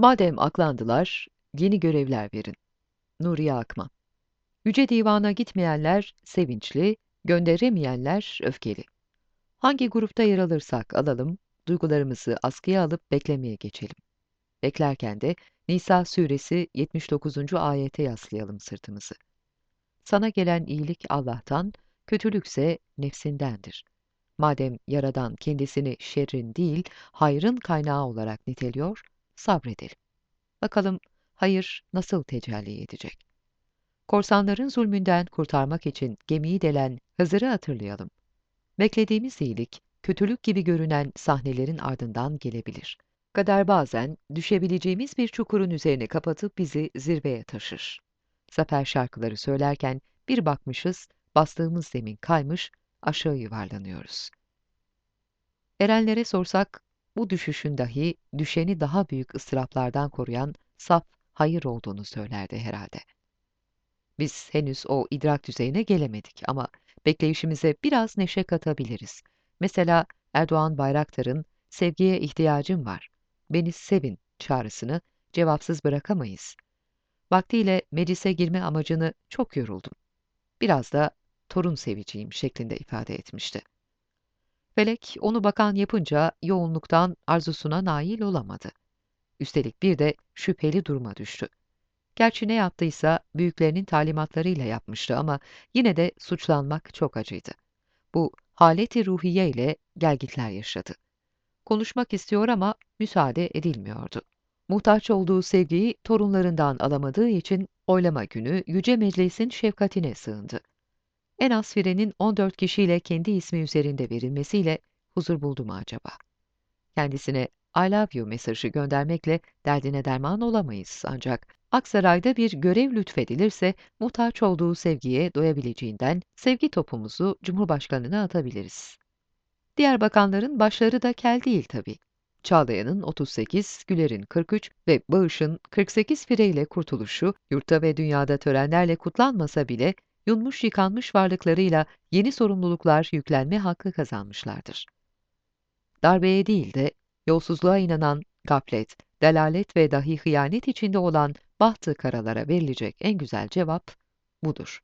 Madem aklandılar, yeni görevler verin. Nuriye Akman Yüce Divan'a gitmeyenler sevinçli, gönderemeyenler öfkeli. Hangi grupta yer alırsak alalım, duygularımızı askıya alıp beklemeye geçelim. Beklerken de Nisa suresi 79. ayete yaslayalım sırtımızı. Sana gelen iyilik Allah'tan, kötülükse nefsindendir. Madem Yaradan kendisini şerrin değil, hayrın kaynağı olarak niteliyor, sabredelim. Bakalım hayır nasıl tecelli edecek? Korsanların zulmünden kurtarmak için gemiyi delen Hızır'ı hatırlayalım. Beklediğimiz iyilik, kötülük gibi görünen sahnelerin ardından gelebilir. Kader bazen düşebileceğimiz bir çukurun üzerine kapatıp bizi zirveye taşır. Zafer şarkıları söylerken bir bakmışız, bastığımız zemin kaymış, aşağı yuvarlanıyoruz. Erenlere sorsak, bu düşüşün dahi düşeni daha büyük ıstıraplardan koruyan saf hayır olduğunu söylerdi herhalde. Biz henüz o idrak düzeyine gelemedik ama bekleyişimize biraz neşe katabiliriz. Mesela Erdoğan Bayraktar'ın sevgiye ihtiyacım var, beni sevin çağrısını cevapsız bırakamayız. Vaktiyle meclise girme amacını çok yoruldum. Biraz da torun seveceğim şeklinde ifade etmişti. Felek onu bakan yapınca yoğunluktan arzusuna nail olamadı. Üstelik bir de şüpheli duruma düştü. Gerçi ne yaptıysa büyüklerinin talimatlarıyla yapmıştı ama yine de suçlanmak çok acıydı. Bu haleti ruhiye ile gelgitler yaşadı. Konuşmak istiyor ama müsaade edilmiyordu. Muhtaç olduğu sevgiyi torunlarından alamadığı için oylama günü Yüce Meclis'in şefkatine sığındı. En az firenin 14 kişiyle kendi ismi üzerinde verilmesiyle huzur buldu mu acaba? Kendisine I love you mesajı göndermekle derdine derman olamayız ancak Aksaray'da bir görev lütfedilirse muhtaç olduğu sevgiye doyabileceğinden sevgi topumuzu Cumhurbaşkanı'na atabiliriz. Diğer bakanların başları da kel değil tabii. Çağlayan'ın 38, Güler'in 43 ve Bağış'ın 48 fireyle kurtuluşu, yurtta ve dünyada törenlerle kutlanmasa bile yunmuş yıkanmış varlıklarıyla yeni sorumluluklar yüklenme hakkı kazanmışlardır. Darbeye değil de yolsuzluğa inanan gaflet, delalet ve dahi hıyanet içinde olan bahtı karalara verilecek en güzel cevap budur.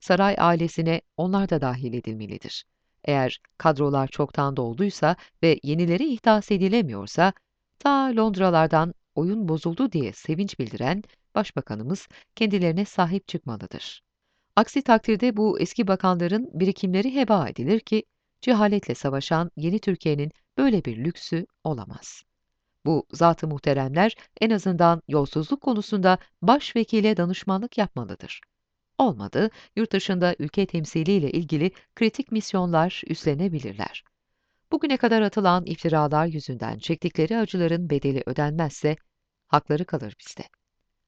Saray ailesine onlar da dahil edilmelidir. Eğer kadrolar çoktan dolduysa ve yenileri ihdas edilemiyorsa, ta Londralardan oyun bozuldu diye sevinç bildiren Başbakanımız kendilerine sahip çıkmalıdır. Aksi takdirde bu eski bakanların birikimleri heba edilir ki, cehaletle savaşan yeni Türkiye'nin böyle bir lüksü olamaz. Bu zat-ı muhteremler en azından yolsuzluk konusunda başvekile danışmanlık yapmalıdır. Olmadı, yurt dışında ülke temsiliyle ilgili kritik misyonlar üstlenebilirler. Bugüne kadar atılan iftiralar yüzünden çektikleri acıların bedeli ödenmezse, hakları kalır bizde.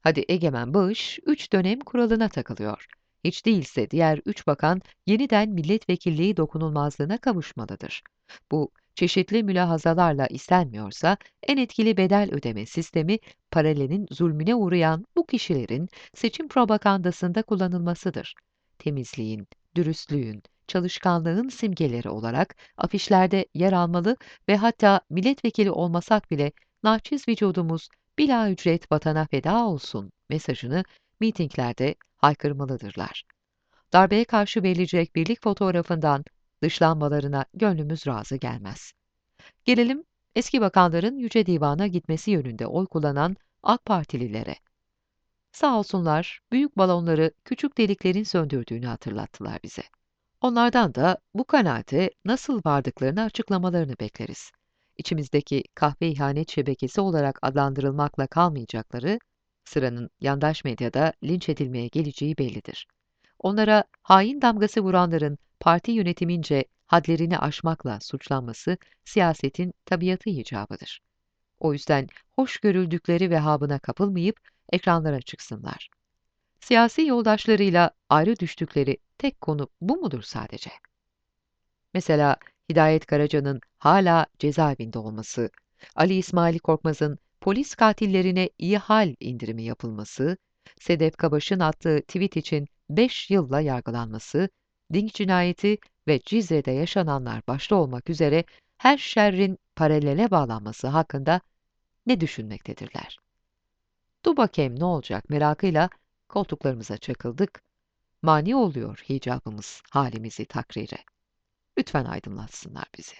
Hadi egemen bağış, üç dönem kuralına takılıyor. Hiç değilse diğer üç bakan yeniden milletvekilliği dokunulmazlığına kavuşmalıdır. Bu çeşitli mülahazalarla istenmiyorsa en etkili bedel ödeme sistemi paralelin zulmüne uğrayan bu kişilerin seçim propagandasında kullanılmasıdır. Temizliğin, dürüstlüğün, çalışkanlığın simgeleri olarak afişlerde yer almalı ve hatta milletvekili olmasak bile naçiz vücudumuz bila ücret vatana feda olsun mesajını mitinglerde haykırmalıdırlar. Darbeye karşı verilecek birlik fotoğrafından dışlanmalarına gönlümüz razı gelmez. Gelelim eski bakanların Yüce Divan'a gitmesi yönünde oy kullanan AK Partililere. Sağ olsunlar büyük balonları küçük deliklerin söndürdüğünü hatırlattılar bize. Onlardan da bu kanaate nasıl vardıklarını açıklamalarını bekleriz. İçimizdeki kahve ihanet şebekesi olarak adlandırılmakla kalmayacakları, sıranın yandaş medyada linç edilmeye geleceği bellidir. Onlara hain damgası vuranların parti yönetimince hadlerini aşmakla suçlanması siyasetin tabiatı icabıdır. O yüzden hoş görüldükleri vehabına kapılmayıp ekranlara çıksınlar. Siyasi yoldaşlarıyla ayrı düştükleri tek konu bu mudur sadece? Mesela Hidayet Karaca'nın hala cezaevinde olması, Ali İsmail Korkmaz'ın polis katillerine iyi hal indirimi yapılması, Sedef Kabaş'ın attığı tweet için 5 yılla yargılanması, Dink cinayeti ve Cizre'de yaşananlar başta olmak üzere her şerrin paralele bağlanması hakkında ne düşünmektedirler? ''Dur bakayım ne olacak?'' merakıyla koltuklarımıza çakıldık. Mani oluyor hicabımız halimizi takrire. Lütfen aydınlatsınlar bizi.